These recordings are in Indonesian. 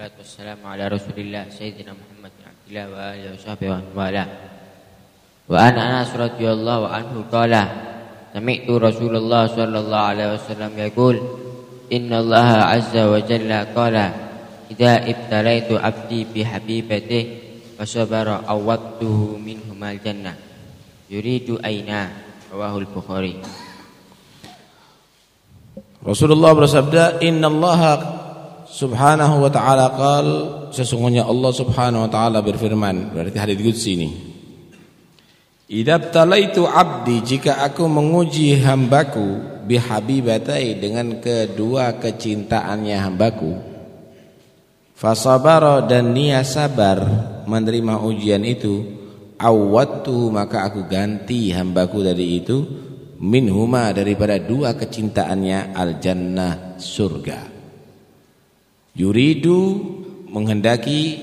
wassalatu wassalamu ala rasulillah Sayyidina Muhammad bin Abdillah wa alihi wa wa wala. Wa an Anas radhiyallahu anhu qala Sami'tu Rasulullah sallallahu alaihi wasallam yaqul Inna Allah azza wa jalla qala Idza ibtalaitu abdi bi habibatihi wa sabara awadtuhu minhumal jannah Yuridu aina? Rawahul Bukhari Rasulullah bersabda subhanahu wa ta'ala qal sesungguhnya Allah subhanahu wa ta'ala berfirman, berarti hadis qudsi ini. Idabtalaitu abdi jika aku menguji hambaku bihabibatai dengan kedua kecintaannya hambaku fasabara dan nia sabar menerima ujian itu awwattu maka aku ganti hambaku dari itu minhuma daripada dua kecintaannya al jannah surga yuridu menghendaki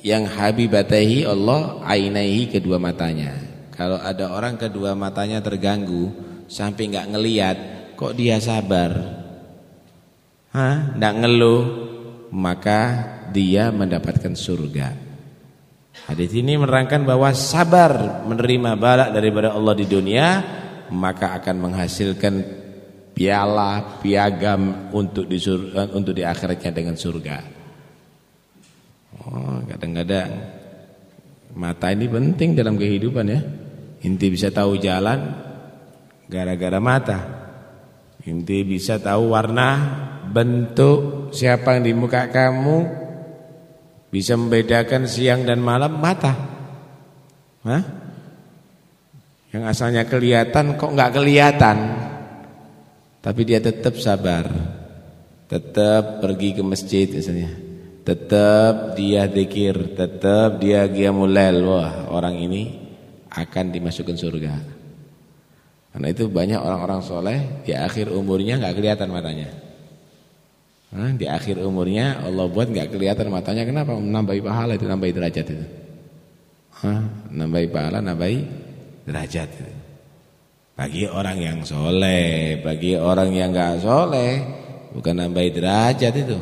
yang habibatahi Allah ainaihi kedua matanya. Kalau ada orang kedua matanya terganggu sampai enggak ngelihat kok dia sabar? Hah, enggak ngeluh maka dia mendapatkan surga. Hadis ini menerangkan bahwa sabar menerima balak daripada Allah di dunia maka akan menghasilkan piala piagam untuk di surga, untuk di akhiratnya dengan surga. Oh, kadang-kadang mata ini penting dalam kehidupan ya. Inti bisa tahu jalan gara-gara mata. Inti bisa tahu warna, bentuk, siapa yang di muka kamu. Bisa membedakan siang dan malam mata. Hah? Yang asalnya kelihatan kok nggak kelihatan. Tapi dia tetap sabar. Tetap pergi ke masjid misalnya. Tetap dia zikir, tetap dia qiyamul lail. Wah, orang ini akan dimasukkan surga. Karena itu banyak orang-orang soleh di akhir umurnya nggak kelihatan matanya. Nah, di akhir umurnya Allah buat nggak kelihatan matanya. Kenapa? Menambahi pahala itu, nambahi derajat itu. Hah, nambahi pahala, nambahi derajat bagi orang yang soleh bagi orang yang nggak soleh bukan nambah derajat itu.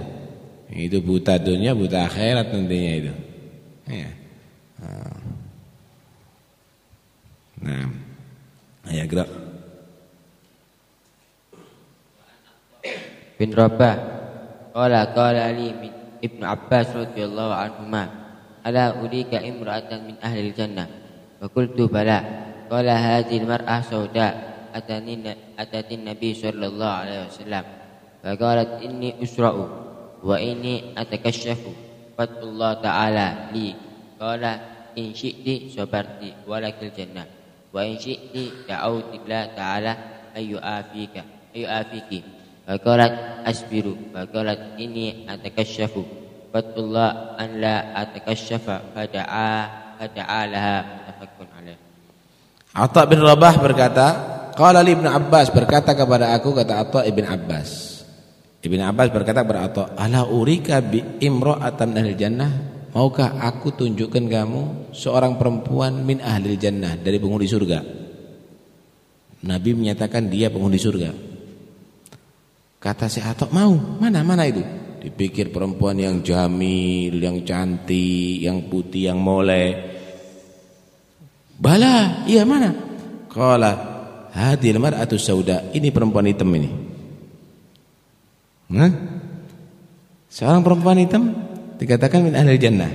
Itu buta dunia buta akhirat nantinya itu. Ya. nah ya gerak. Bin Rabah qala qala li Ibnu Abbas radhiyallahu anhuma ala urika imra'atan min ahli jannah? Wa qultu bala قال هذه المرأة سوداء أتني أتت النبي صلى الله عليه وسلم فقالت إني أسرع وإني أتكشف فتح الله تعالى لي قال إن شئت صبرت ولك الجنة وإن شئت دعوت الله تعالى أن يعافيك أن يعافيك فقالت أصبر فقالت إني أتكشف فتح الله أن لا أتكشف فدعا فدعا لها متفق عليه Atta bin Rabah berkata, qala li Ibnu Abbas berkata kepada aku kata Atta ibn Abbas. Ibn Abbas berkata kepada Atta, "Ala urika bi imra'atan ahli jannah?" Maukah aku tunjukkan kamu seorang perempuan min ahli jannah dari penghuni surga? Nabi menyatakan dia penghuni surga. Kata si Atta, "Mau. Mana? Mana itu?" Dipikir perempuan yang jamil, yang cantik, yang putih, yang molek. Bala, iya mana? Qala hadhil mar'atu sauda. Ini perempuan hitam ini. Hah? Seorang perempuan hitam dikatakan min ahli jannah.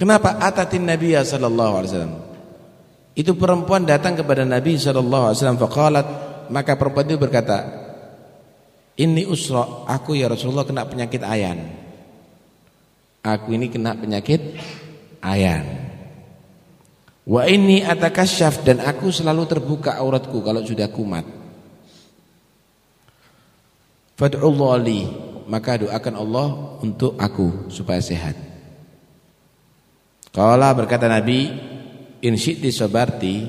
Kenapa atatin Nabi sallallahu alaihi wasallam? Itu perempuan datang kepada Nabi sallallahu alaihi wasallam faqalat maka perempuan itu berkata, "Ini usra, aku ya Rasulullah kena penyakit ayan." Aku ini kena penyakit ayan. Wa ini atakasyaf dan aku selalu terbuka auratku kalau sudah kumat. Fad'ullah li, maka doakan Allah untuk aku supaya sehat. Qala berkata Nabi, in syi'ti sabarti,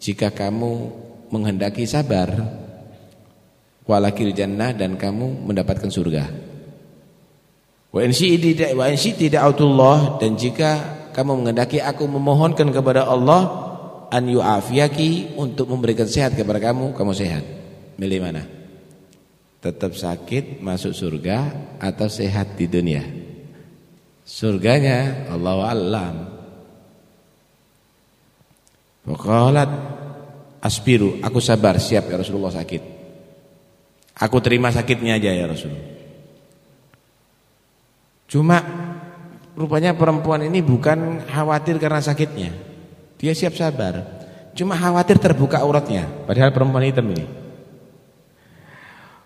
jika kamu menghendaki sabar, walakil jannah dan kamu mendapatkan surga. Wa in syi'ti da'utullah dan jika kamu menghendaki aku memohonkan kepada Allah an yu'afiyaki untuk memberikan sehat kepada kamu, kamu sehat. Milih mana? tetap sakit masuk surga atau sehat di dunia? Surganya Allah alam. Faqalat aspiru, aku sabar, siap ya Rasulullah sakit. Aku terima sakitnya aja ya Rasulullah. Cuma rupanya perempuan ini bukan khawatir karena sakitnya. Dia siap sabar. Cuma khawatir terbuka auratnya, padahal perempuan hitam ini.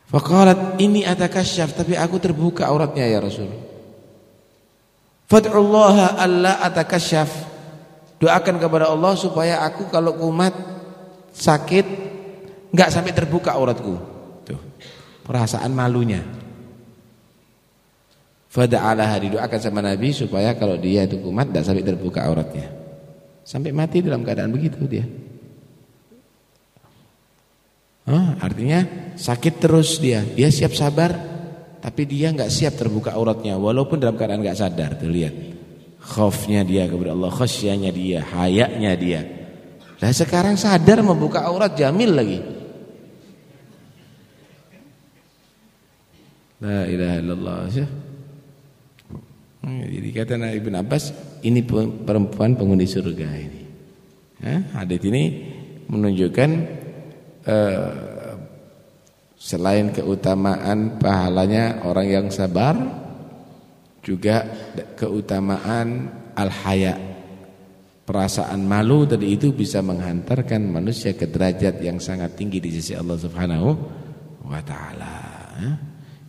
Faqalat ini atakasyaf tapi aku terbuka auratnya ya Rasul. Fad'ullaha alla atakasyaf. Doakan kepada Allah supaya aku kalau kumat sakit enggak sampai terbuka auratku. Tuh. Perasaan malunya. Fada'alaha didoakan sama Nabi supaya kalau dia itu kumat enggak sampai terbuka auratnya. Sampai mati dalam keadaan begitu dia. Hah, artinya sakit terus dia. Dia siap sabar, tapi dia nggak siap terbuka auratnya, walaupun dalam keadaan nggak sadar. Tuh lihat, khaufnya dia kepada Allah, khasyanya dia, hayaknya dia. Lah sekarang sadar membuka aurat jamil lagi. La ilaha illallah. Hmm, jadi kata Nabi Ibn Abbas, ini perempuan penghuni surga ini. hadits ini menunjukkan Eh, selain keutamaan pahalanya orang yang sabar juga keutamaan al-haya perasaan malu tadi itu bisa menghantarkan manusia ke derajat yang sangat tinggi di sisi Allah Subhanahu wa taala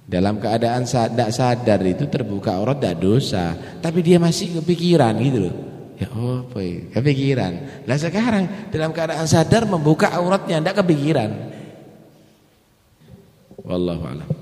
dalam keadaan tidak sadar itu terbuka aurat tidak dosa tapi dia masih kepikiran gitu loh Ya oh boy, kepikiran. Lah sekarang dalam keadaan sadar membuka auratnya tidak kepikiran. Wallahu a'lam.